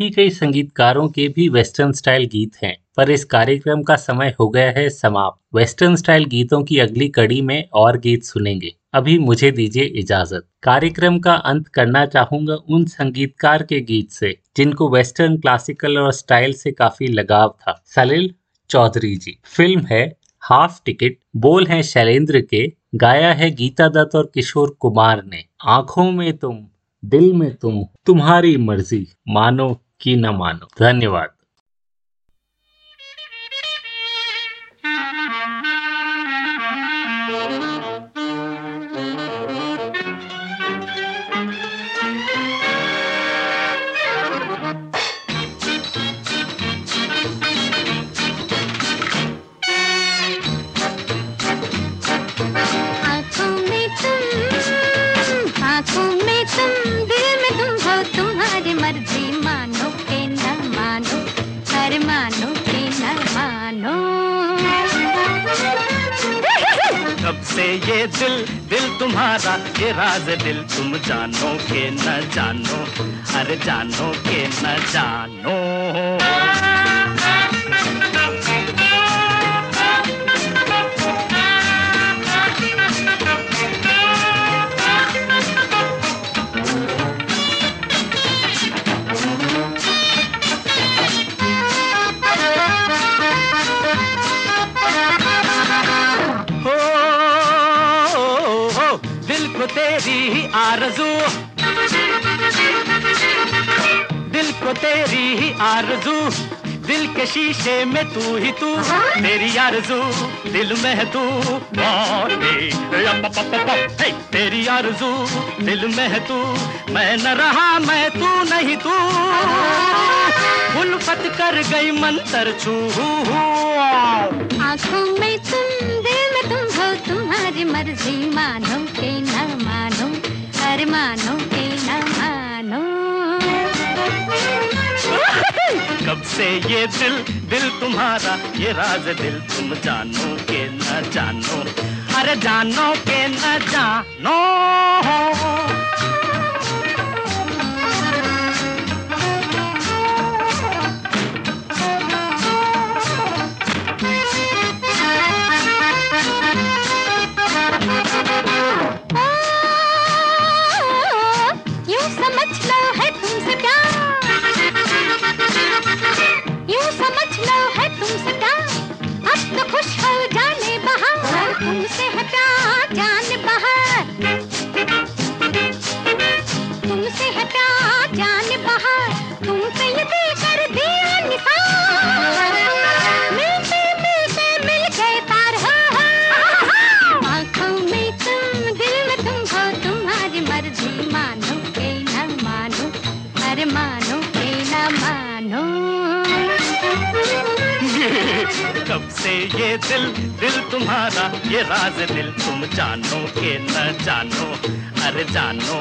भी कई संगीतकारों के भी वेस्टर्न स्टाइल गीत हैं, पर इस कार्यक्रम का समय हो गया है समाप्त। वेस्टर्न स्टाइल गीतों की अगली कड़ी में और गीत सुनेंगे। अभी मुझे दीजिए इजाज़त। कार्यक्रम का अंत करना चाहूँगा उन संगीतकार के गीत से, जिनको वेस्टर्न क्लासिकल और स्टाइल से काफ़ी लगाव था। सलील चौधरी जी। फ़िल्म है हाफ़ टिकट, बोल है शैलेंद्र के, गाया है गीता दत्त और किशोर कुमार ने। आँखों में तुम, दिल में तुम, तुम्हारी मर्ज़ी। मानो कि न मानो। धन्यवाद। दिल दिल तुम्हारा ये राज, दिल तुम जानो के न जानो, अरे जानो के न जानो। तेरी ही आरज़ू, दिल के शीशे में तू ही तू तेरी आरज़ू, दिल में है तू तेरी आरज़ू, दिल में है तू, मैं न रहा, मैं तू नहीं तू। उल्फत कर गई मंतर छू आँखों में तुम दिल में तुम हो, तुम्हारी मर्ज़ी, मानो के न मानो अरे मानो के कब से ये दिल दिल तुम्हारा, ये राज दिल तुम जानो के न जानो। अरे जानो के न जानो। जानो अरे जानो।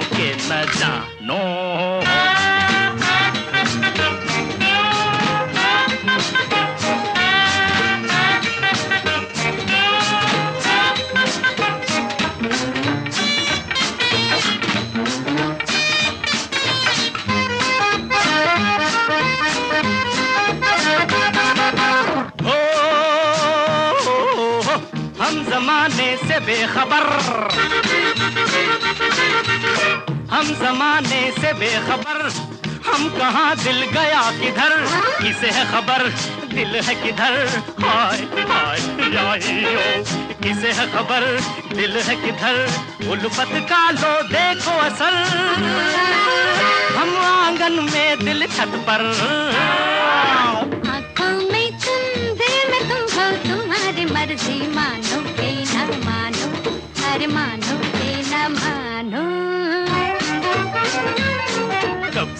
हम कहाँ दिल गया किधर? किसे है खबर? दिल है किधर? हाय हाय याइयो किसे है खबर? दिल है किधर? उल्फत का लो देखो असर। हम आँगन में दिल छत पर। तुम्हारी मर्ज़ी मानो मानो। अरे मानो।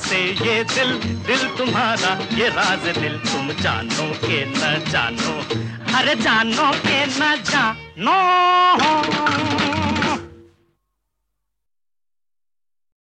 से ये दिल दिल तुम्हारा, ये राज दिल तुम जानो के न जानो। अरे जानो के न जानो।